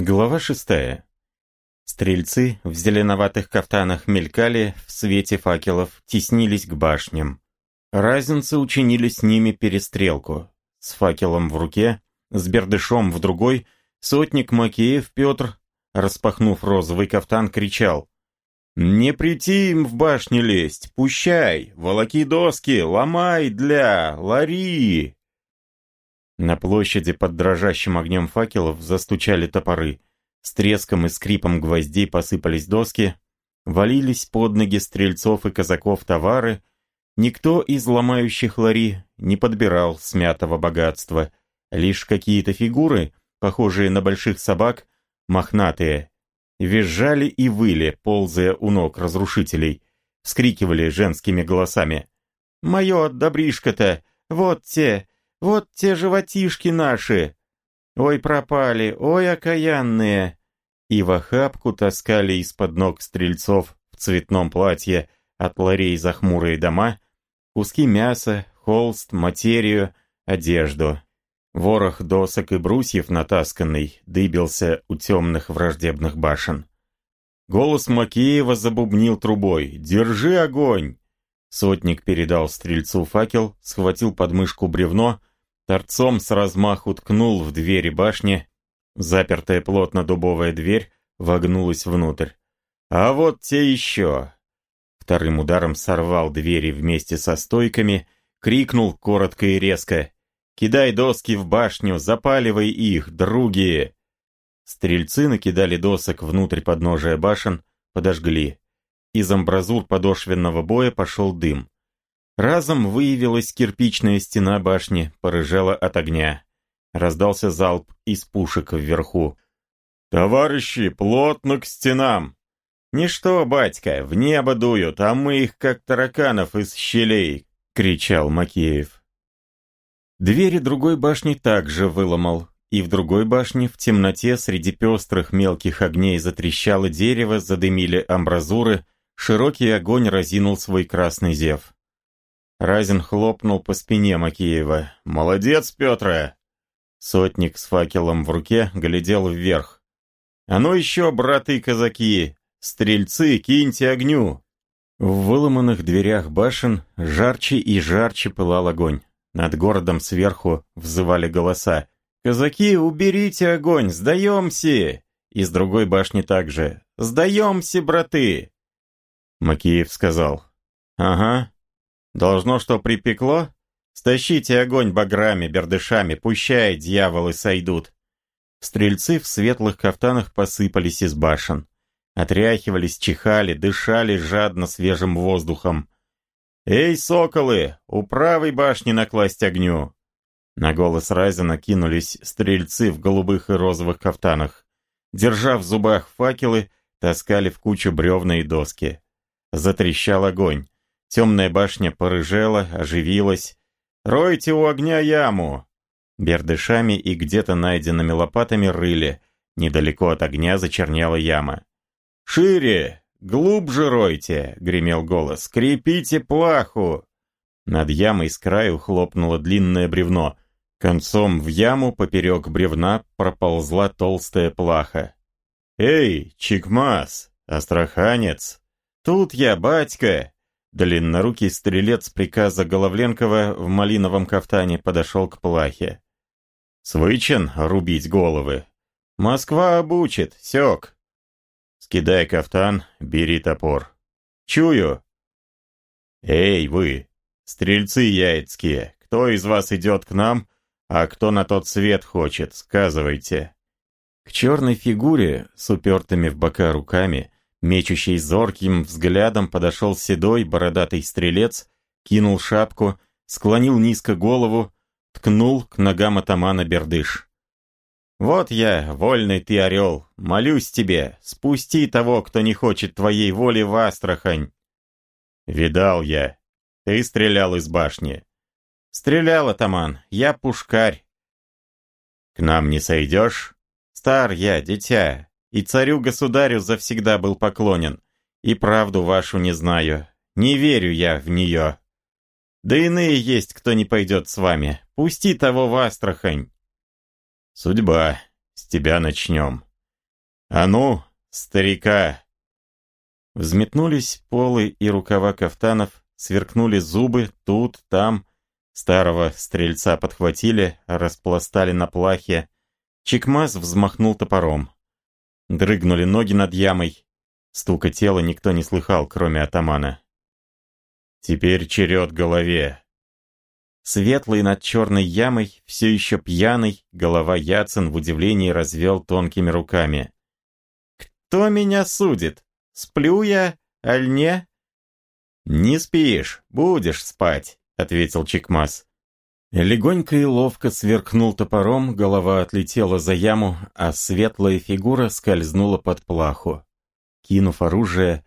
Глава шестая. Стрельцы в зеленоватых кафтанах мелькали, в свете факелов теснились к башням. Разинцы учинили с ними перестрелку. С факелом в руке, с бердышом в другой, сотник Макеев Петр, распахнув розовый кафтан, кричал «Не прийти им в башню лезть, пущай, волоки доски, ломай для, лари!» На площади под дрожащим огнем факелов застучали топоры. С треском и скрипом гвоздей посыпались доски, валились под ноги стрельцов и казаков товары. Никто из ломающих лари не подбирал смятого богатства. Лишь какие-то фигуры, похожие на больших собак, мохнатые, визжали и выли, ползая у ног разрушителей, вскрикивали женскими голосами. «Мое добришко-то! Вот те! Вот те животишки наши! Ой, пропали, ой, окаянные!» И в охапку таскали из-под ног стрельцов в цветном платье от ларей за хмурые дома куски мяса, холст, материю, одежду. Ворох досок и брусьев натасканный дыбился у темных враждебных башен. Голос Макеева забубнил трубой «Держи огонь!» Сотник передал стрельцу факел, схватил подмышку бревно торцом с размаху ткнул в двери башни, запертая плотно дубовая дверь вогнулась внутрь. А вот те еще. Вторым ударом сорвал двери вместе со стойками, крикнул коротко и резко. «Кидай доски в башню, запаливай их, други!» Стрельцы накидали досок внутрь подножия башен, подожгли. Из амбразур подошвенного боя пошел дым. Разом выявилась кирпичная стена башни, порыжала от огня. Раздался залп из пушек вверху. «Товарищи, плотно к стенам!» «Ничто, батька, в небо дуют, а мы их как тараканов из щелей!» — кричал Макеев. Двери другой башни также выломал, и в другой башне в темноте среди пестрых мелких огней затрещало дерево, задымили амбразуры, широкий огонь разинул свой красный зев. Разин хлопнул по спине Макеева. «Молодец, Петра!» Сотник с факелом в руке глядел вверх. «А ну еще, браты-казаки! Стрельцы, киньте огню!» В выломанных дверях башен жарче и жарче пылал огонь. Над городом сверху взывали голоса. «Казаки, уберите огонь! Сдаемся!» И с другой башни также. «Сдаемся, браты!» Макеев сказал. «Ага, Должно, что припекло? Стащите огонь баграми, бердышами, пущай дьяволы сойдут. Стрельцы в светлых кафтанах посыпались из башен. Отряхивались, чихали, дышали жадно свежим воздухом. «Эй, соколы, у правой башни накласть огню!» На голос Райзена кинулись стрельцы в голубых и розовых кафтанах. Держа в зубах факелы, таскали в кучу бревна и доски. Затрещал огонь. Темная башня порыжела, оживилась. «Ройте у огня яму!» Бердышами и где-то найденными лопатами рыли. Недалеко от огня зачерняла яма. «Шире! Глубже ройте!» — гремел голос. «Крепите плаху!» Над ямой с краю хлопнуло длинное бревно. Концом в яму поперек бревна проползла толстая плаха. «Эй, Чикмас, астраханец! Тут я, батька!» Длиннорукий стрелец приказа Головленкова в малиновом кафтане подошел к плахе. «Свычен рубить головы. Москва обучит, сёк. Скидай кафтан, бери топор. Чую!» «Эй, вы, стрельцы яицкие, кто из вас идет к нам, а кто на тот свет хочет, сказывайте». К черной фигуре с упертыми в бока руками Мечущий зорким взглядом подошел седой бородатый стрелец, кинул шапку, склонил низко голову, ткнул к ногам атамана бердыш. «Вот я, вольный ты орел, молюсь тебе, спусти того, кто не хочет твоей воли в Астрахань». «Видал я, ты стрелял из башни». «Стрелял, атаман, я пушкарь». «К нам не сойдешь?» «Стар я, дитя, и царю-государю завсегда был поклонен. И правду вашу не знаю. Не верю я в нее. Да иные есть, кто не пойдет с вами. Пусти того в Астрахань. Судьба. С тебя начнем. «А ну, старика!» Взметнулись полы и рукава кафтанов, сверкнули зубы тут, там. Старого стрельца подхватили, распластали на плахе. Чекмаз взмахнул топором. Дрыгнули ноги над ямой. Стука тела никто не слыхал, кроме атамана. «Теперь черед голове!» Светлый над черной ямой, все еще пьяный, голова Яцин в удивлении развел тонкими руками. «Кто меня судит? Сплю я, аль не?» «Не спишь, будешь спать», — ответил Чекмас. Легонько и ловко сверкнул топором, голова отлетела за яму, а светлая фигура скользнула под плаху. Кинув оружие,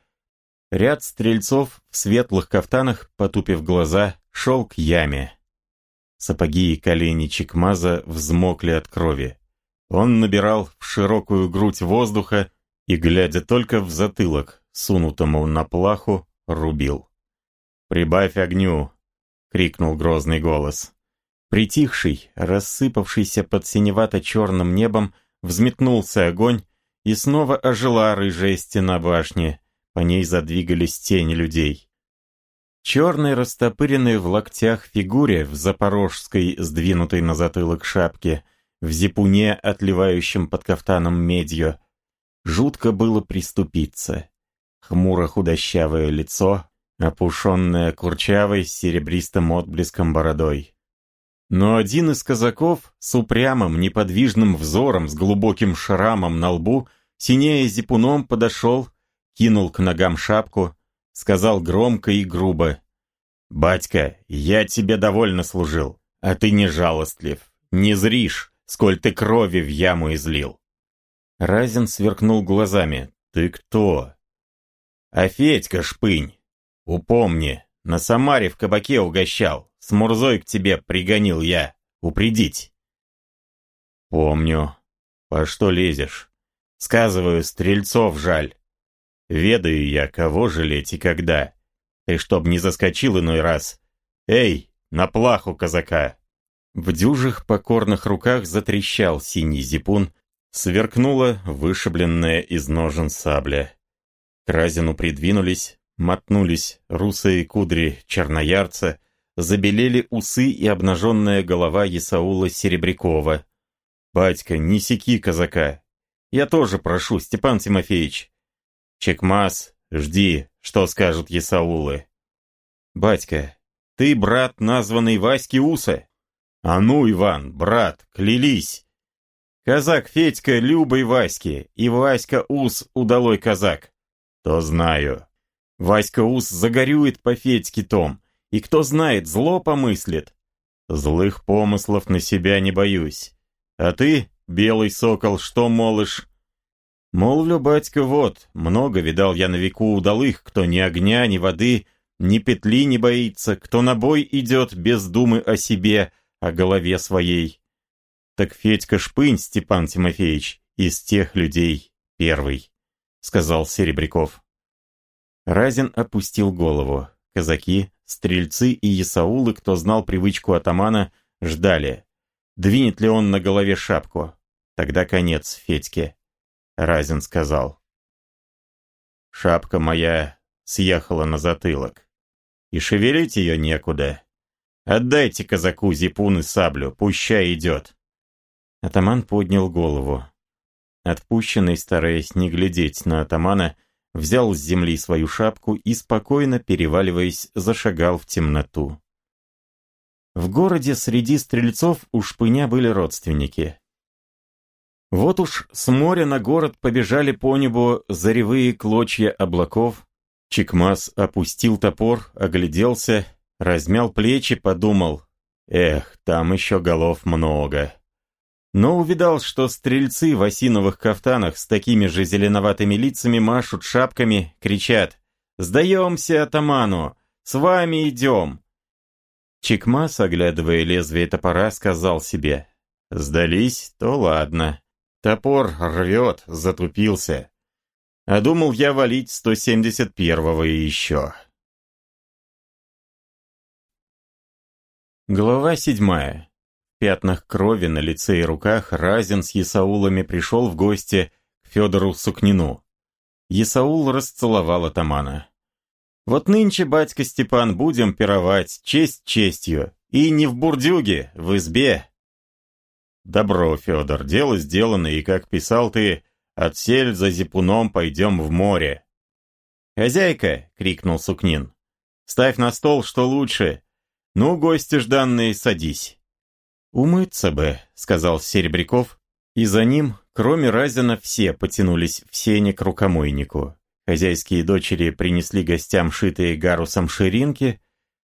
ряд стрельцов в светлых кафтанах, потупив глаза, шел к яме. Сапоги и колени Чекмаза взмокли от крови. Он набирал в широкую грудь воздуха и, глядя только в затылок, сунутому на плаху, рубил. «Прибавь огню!» — крикнул грозный голос. Притихший, рассыпавшийся под синевато-черным небом, взметнулся огонь, и снова ожила рыжая стена башни. По ней задвигались тени людей. Черной растопыренной в локтях фигуре в запорожской, сдвинутой на затылок шапке, в зипуне, отливающем под кафтаном медью, жутко было приступиться. Хмуро худощавое лицо, опушенное курчавой с серебристым отблеском бородой. Но один из казаков с упрямым, неподвижным взором, с глубоким шрамом на лбу, синея зипуном подошел, кинул к ногам шапку, сказал громко и грубо. «Батька, я тебе довольно служил, а ты не жалостлив, не зришь, сколь ты крови в яму излил». Разин сверкнул глазами. «Ты кто?» «А Федька Шпынь. Упомни, на Самаре в кабаке угощал, с Мурзой к тебе пригонил я, упредить». «Помню. По что лезешь?» «Сказываю, стрельцов жаль. Ведаю я, кого жалеть и когда. И чтоб не заскочил иной раз. Эй, на плаху казака!» В дюжих покорных руках затрещал синий зипун, сверкнула вышибленная из ножен сабля. К Разину придвинулись, мотнулись русые кудри черноярца, забелели усы и обнаженная голова Исаула Серебрякова. «Батька, не секи казака! Я тоже прошу, Степан Тимофеевич, Чекмас, жди, что скажут Есаулы. Батька, ты брат названный Васьки Уса? А ну, Иван, брат, клялись. Казак Федька Любой Васьки и Васька Ус удалой казак. То знаю. Васька Ус загорюет по Федьке том, и кто знает, зло помыслит. Злых помыслов на себя не боюсь. А ты, белый сокол, что молишь? Молвлю, батька, вот, много видал я на веку удалых, кто ни огня, ни воды, ни петли не боится, кто на бой идет без думы о себе, о голове своей. Так Федька Шпынь, Степан Тимофеевич, из тех людей первый, сказал Серебряков. Разин опустил голову. Казаки, стрельцы и ясаулы, кто знал привычку атамана, ждали. Двинет ли он на голове шапку? Тогда конец Федьке. Разин сказал. «Шапка моя съехала на затылок, и шевелить ее некуда. Отдайте казаку зипун и саблю, пущай идет». Атаман поднял голову. Отпущенный, стараясь не глядеть на атамана, взял с земли свою шапку и, спокойно переваливаясь, зашагал в темноту. В городе среди стрельцов у Шпыня были родственники. Вот уж с моря на город побежали по небу заревые клочья облаков. Чекмас опустил топор, огляделся, размял плечи, подумал. Эх, там еще голов много. Но увидал, что стрельцы в осиновых кафтанах с такими же зеленоватыми лицами машут шапками, кричат «Сдаемся атаману! С вами идем!» Чекмас, оглядывая лезвие топора, сказал себе «Сдались, то ладно». Топор рвет, затупился. А думал я валить 171-го и еще. Глава седьмая. Пятнах крови на лице и руках Разин с Исаулами пришел в гости к Федору Сукнину. Исаул расцеловал атамана. «Вот нынче, батька Степан, будем пировать, честь честью, и не в бурдюге, в избе». «Добро, Федор, дело сделано, и, как писал ты, отсель за зипуном пойдем в море». «Хозяйка!» — крикнул Сукнин. «Ставь на стол, что лучше. Ну, гости жданные, садись». «Умыться бы», — сказал Серебряков, и за ним, кроме Разина, все потянулись в сене к рукомойнику. Хозяйские дочери принесли гостям шитые гарусом ширинки.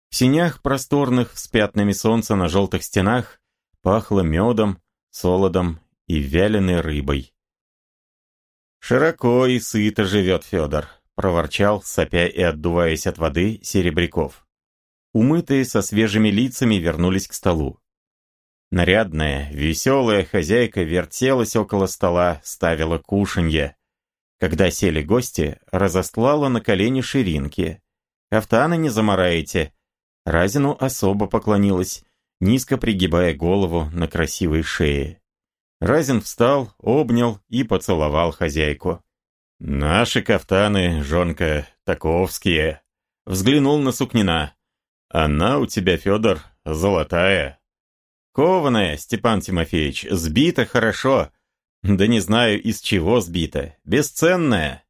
В синях просторных, с пятнами солнца на желтых стенах, пахло медом, солодом и вяленой рыбой. «Широко и сыто живет Федор», — проворчал, сопя и отдуваясь от воды, Серебряков. Умытые со свежими лицами вернулись к столу. Нарядная, веселая хозяйка вертелась около стола, ставила кушанье. Когда сели гости, разостлала на колени ширинки. «Кафтана не замараете». Разину особо поклонилась, низко пригибая голову на красивой шее. Разин встал, обнял и поцеловал хозяйку. «Наши кафтаны, жонка, таковские». Взглянул на Сукнина. «Она у тебя, Федор, золотая». Кованая, Степан Тимофеевич, сбита хорошо. Да не знаю, из чего сбита. Бесценная.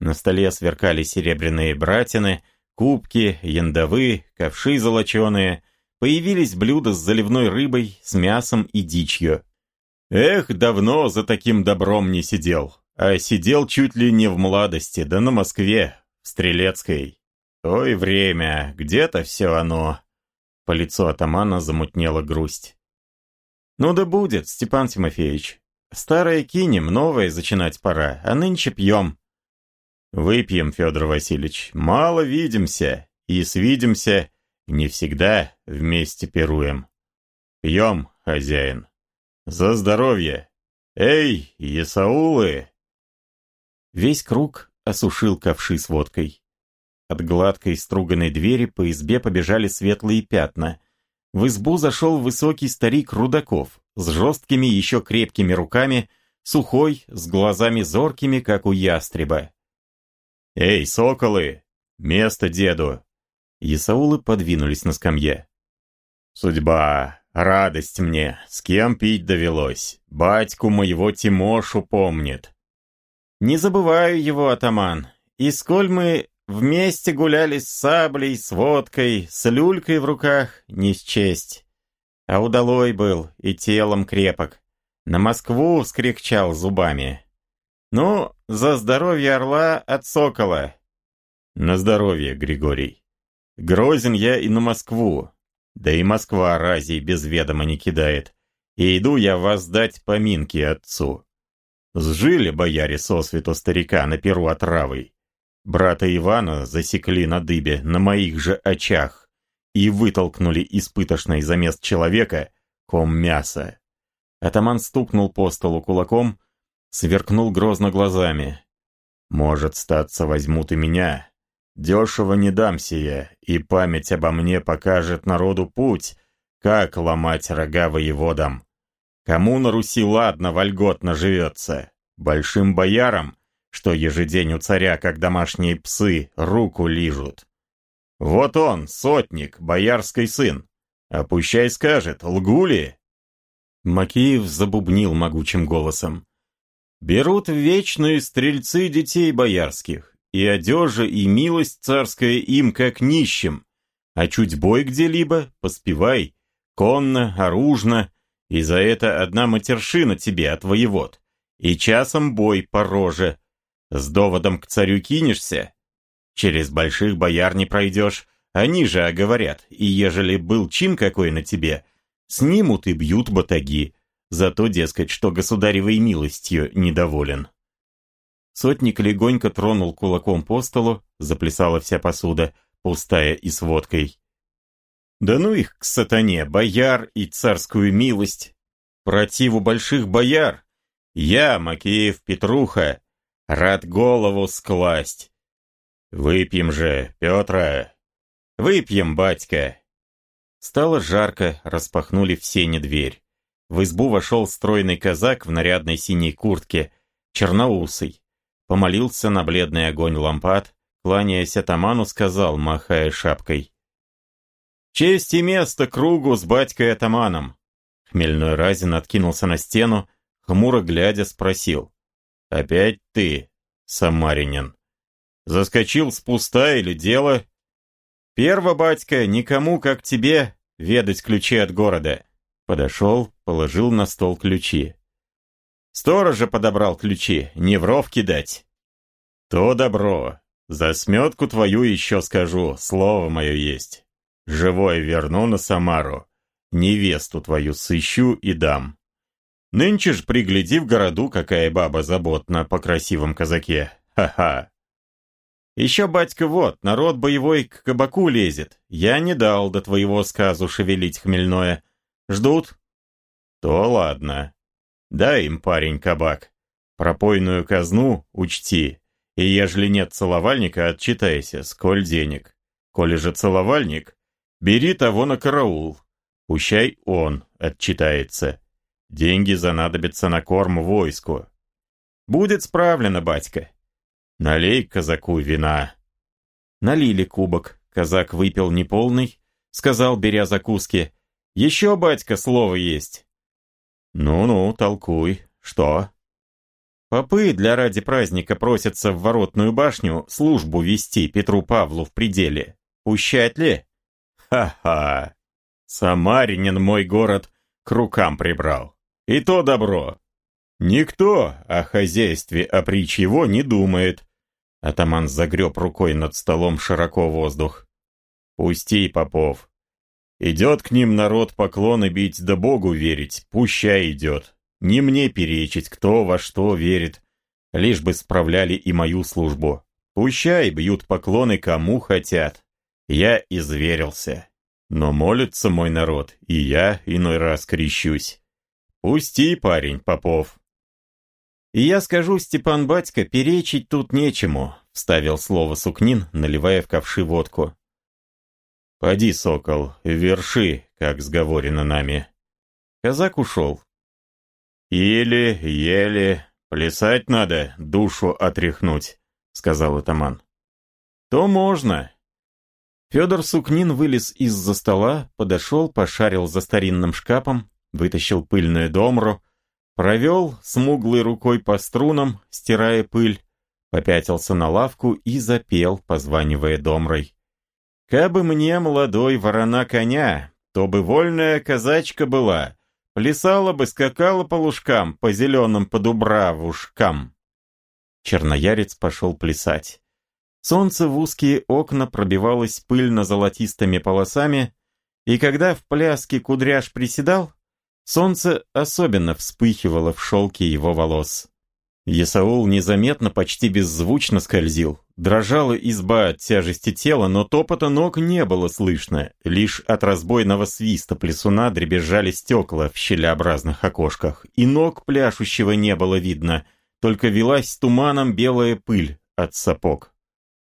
На столе сверкали серебряные братины, кубки, яндовы, ковши золоченые. Появились блюда с заливной рыбой, с мясом и дичью. Эх, давно за таким добром не сидел. А сидел чуть ли не в молодости, да на Москве, в Стрелецкой. Ой, время, где-то все оно. По лицу атамана замутнела грусть. «Ну да будет, Степан Тимофеевич. Старое кинем, новое зачинать пора, а нынче пьем». «Выпьем, Федор Васильевич, мало видимся, и свидимся, не всегда вместе пируем. Пьем, хозяин. За здоровье! Эй, Есаулы!» Весь круг осушил ковши с водкой. От гладкой струганной двери по избе побежали светлые пятна. В избу зашел высокий старик Рудаков с жесткими еще крепкими руками, сухой, с глазами зоркими, как у ястреба. «Эй, соколы! Место деду!» Исаулы подвинулись на скамье. «Судьба, радость мне, с кем пить довелось. Батьку моего Тимошу помнит». «Не забываю его, атаман. И сколь мы Вместе гуляли с саблей, с водкой, с люлькой в руках, не счесть. А удалой был и телом крепок. На Москву скрикчал зубами. «Ну, за здоровье орла от сокола!» «На здоровье, Григорий. Грозен я и на Москву. Да и Москва разей без ведома не кидает. И иду я воздать поминки отцу. Сжили бояре сосвету старика на перу отравой. Брата Ивана засекли на дыбе на моих же очах и вытолкнули из пытошной за мест человека ком мяса. Атаман стукнул по столу кулаком, сверкнул грозно глазами. «Может, статься возьмут и меня. Дешево не дамся я, и память обо мне покажет народу путь, как ломать рога воеводам. Кому на Руси ладно вольготно живется? Большим боярам — что ежедень у царя, как домашние псы, руку лижут. Вот он, сотник, боярский сын. А скажет, лгу ли? Макеев забубнил могучим голосом. Берут вечные стрельцы детей боярских, и одежа, и милость царская им, как нищим. А чуть бой где-либо, поспевай, конно, оружно, и за это одна матершина тебе от воевод. И часом бой по роже, с доводом к царю кинешься? Через больших бояр не пройдешь, они же оговорят, и ежели был чин какой на тебе, снимут и бьют батаги, зато, дескать, что государевой милостью недоволен. Сотник легонько тронул кулаком по столу, заплясала вся посуда, пустая и с водкой. Да ну их к сатане, бояр и царскую милость! Противу больших бояр! Я, Макеев Петруха, Рад голову скласть. Выпьем же, Петра. Выпьем, батька. Стало жарко, распахнули в сене дверь. В избу вошел стройный казак в нарядной синей куртке, черноусый. Помолился на бледный огонь лампад, кланяясь атаману, сказал, махая шапкой. «Честь и место кругу с батькой-атаманом!» Хмельной Разин откинулся на стену, хмуро глядя спросил. «Опять ты, самаринин? Заскочил с пуста или дело?» «Перво, батька, никому, как тебе, ведать ключи от города». Подошел, положил на стол ключи. Сторожа подобрал ключи, не в ров кидать. То добро. За сметку твою еще скажу, слово мое есть. Живой верну на Самару. Невесту твою сыщу и дам. Нынче ж пригляди в городу, какая баба заботна по красивом казаке. Ха-ха. Еще, батька, вот, народ боевой к кабаку лезет. Я не дал до твоего сказу шевелить хмельное. Ждут? То ладно. Дай им, парень, кабак. Пропойную казну учти. И ежели нет целовальника, отчитайся, сколь денег. Коли же целовальник, бери того на караул. Пущай он отчитается. Деньги занадобятся на корм войску. Будет справлено, батька. Налей казаку вина. Налили кубок. Казак выпил неполный, сказал, беря закуски. Еще, батька, слово есть. «Ну-ну, толкуй. Что?» Попы для ради праздника просятся в воротную башню службу вести Петру Павлу в пределе. Пущать ли? Ха-ха! Самаринин мой город к рукам прибрал. И то добро. Никто о хозяйстве опричь его не думает. Атаман загреб рукой над столом широко воздух. Пусти, Попов, Идет к ним народ поклоны бить да Богу верить, пуща идет. Не мне перечить, кто во что верит, лишь бы справляли и мою службу. Пущай бьют поклоны кому хотят. Я изверился. Но молится мой народ, и я иной раз крещусь. Пусти, парень, Попов. И я скажу, Степан Батько, перечить тут нечему, вставил слово Сукнин, наливая в ковши водку. «Поди, сокол, верши, как сговорено нами». Казак ушел. «Еле, еле, плясать надо, душу отряхнуть», — сказал атаман. «То можно». Федор Сукнин вылез из-за стола, подошел, пошарил за старинным шкафом, вытащил пыльную домру, провел смуглой рукой по струнам, стирая пыль, попятился на лавку и запел, позванивая домрой. Кабы мне, молодой ворона коня, то бы вольная казачка была, плясала бы, скакала по лужкам, по зеленым подубравушкам. Черноярец пошел плясать. Солнце в узкие окна пробивалось пыльно-золотистыми полосами, и когда в пляске кудряш приседал, солнце особенно вспыхивало в шелке его волос. Есаул незаметно, почти беззвучно скользил. Дрожала изба от тяжести тела, но топота ног не было слышно. Лишь от разбойного свиста плесуна дребезжали стекла в щелеобразных окошках. И ног пляшущего не было видно, только велась туманом белая пыль от сапог.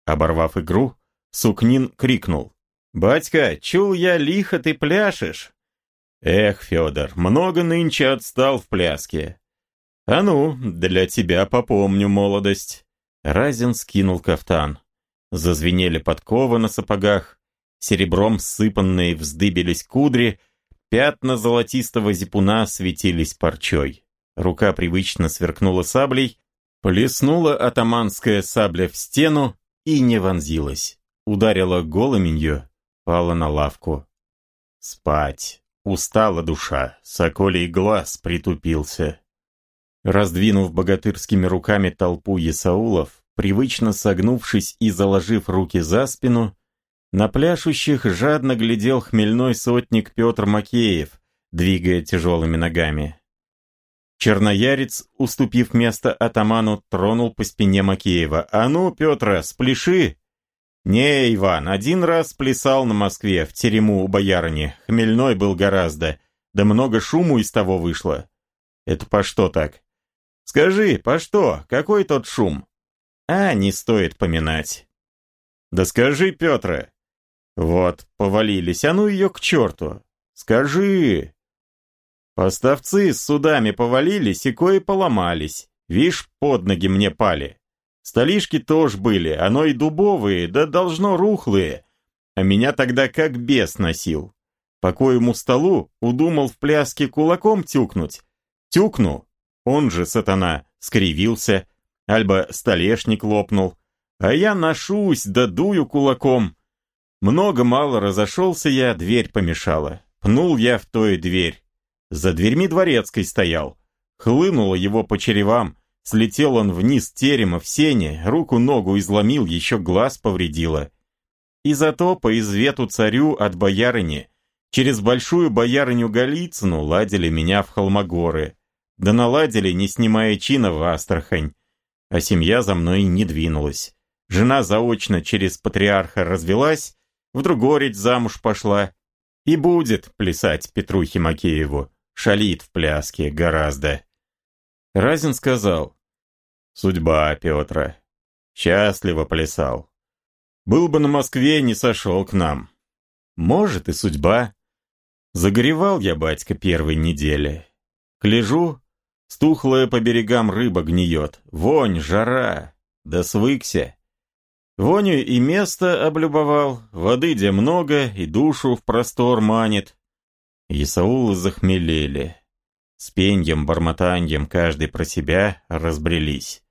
Оборвав игру, Сукнин крикнул. «Батька, чул я, лихо ты пляшешь!» «Эх, Федор, много нынче отстал в пляске. «А ну, для тебя попомню молодость». Разин скинул кафтан. Зазвенели подковы на сапогах, серебром сыпанные вздыбились кудри, пятна золотистого зипуна светились парчой. Рука привычно сверкнула саблей, плеснула атаманская сабля в стену и не вонзилась. Ударила голоменью, пала на лавку. Спать. Устала душа, соколей глаз притупился. Раздвинув богатырскими руками толпу есаулов, привычно согнувшись и заложив руки за спину, на пляшущих жадно глядел хмельной сотник Петр Макеев, двигая тяжелыми ногами. Черноярец, уступив место атаману, тронул по спине Макеева. «А ну, Петра, спляши!» «Не, Иван, один раз плясал на Москве, в терему у боярыни. Хмельной был гораздо. Да много шуму из того вышло. Это по что так?» Скажи, по что? Какой тот шум? А, не стоит поминать. Да скажи, Петра. Вот, повалились, а ну ее к черту. Скажи. Поставцы с судами повалились и кое поломались. Вишь, под ноги мне пали. Столишки тоже были, оно и дубовые, да должно рухлые. А меня тогда как бес носил. По коему столу удумал в пляске кулаком тюкнуть. Тюкну, он же, сатана, скривился, альбо столешник лопнул. А я ношусь, да дую кулаком. Много-мало разошелся я, дверь помешала. Пнул я в той дверь. За дверьми дворецкой стоял. Хлынуло его по черевам, слетел он вниз терема в сене, руку-ногу изломил, еще глаз повредило. И зато по извету царю от боярыни, через большую боярыню Голицыну ладили меня в Холмогоры. Да наладили, не снимая чина в Астрахань. А семья за мной не двинулась. Жена заочно через патриарха развелась, в Другорить замуж пошла. И будет плясать Петрухе Макееву. Шалит в пляске гораздо. Разин сказал, «Судьба Петра. Счастливо плясал. Был бы на Москве, не сошел к нам. Может и судьба. Загоревал я, батька, первой недели. Гляжу, стухлая по берегам рыба гниет. Вонь, жара. Да свыкся. Воню и место облюбовал, воды где много, и душу в простор манит. Исаулы захмелели. С пеньем, бормотаньем, каждый про себя разбрелись.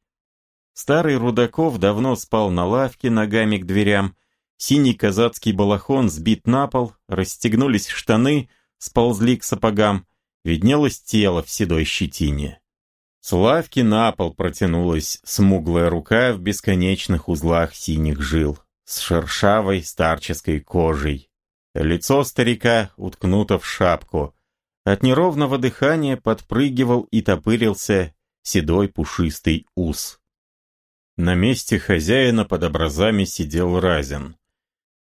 Старый Рудаков давно спал на лавке ногами к дверям, синий казацкий балахон сбит на пол, расстегнулись штаны, сползли к сапогам, виднелось тело в седой щетине. С лавки на пол протянулась смуглая рука в бесконечных узлах синих жил, с шершавой старческой кожей. Лицо старика уткнуто в шапку, от неровного дыхания подпрыгивал и топырился седой пушистый ус. На месте хозяина под образами сидел Разин.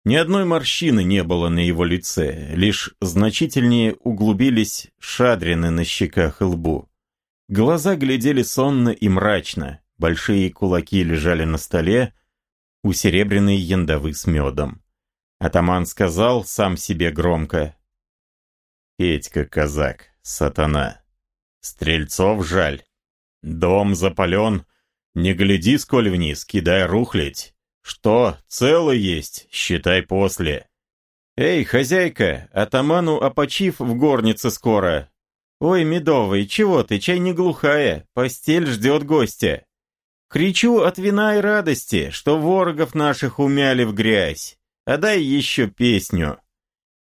Ни одной морщины не было на его лице, лишь значительнее углубились шадрины на щеках и лбу. Глаза глядели сонно и мрачно, большие кулаки лежали на столе, у серебряной яндовы с медом. Атаман сказал сам себе громко, Петька казак, сатана. Стрельцов жаль. Дом запален. Не гляди, сколь вниз, кидай рухлить. Что, цело есть, считай после. Эй, хозяйка, атаману опочив в горнице скоро. Ой, медовый, чего ты, чай не глухая, постель ждет гостя. Кричу от вина и радости, что ворогов наших умяли в грязь. А дай еще песню.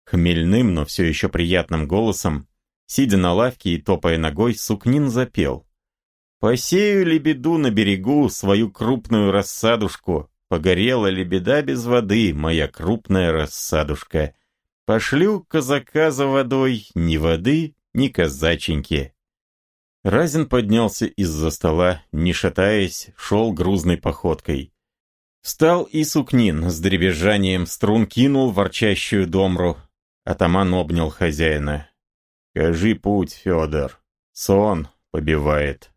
Хмельным, но все еще приятным голосом, сидя на лавке и топая ногой, Сукнин запел. «Посею лебеду на берегу свою крупную рассадушку, погорела лебеда без воды, моя крупная рассадушка. Пошлю казака за водой, ни воды, ни казаченьки». Разин поднялся из-за стола, не шатаясь, шел грузной походкой. Встал и Сукнин с дребезжанием струн кинул ворчащую домру, Атаман обнял хозяина. «Кажи путь, Федор. Сон побивает».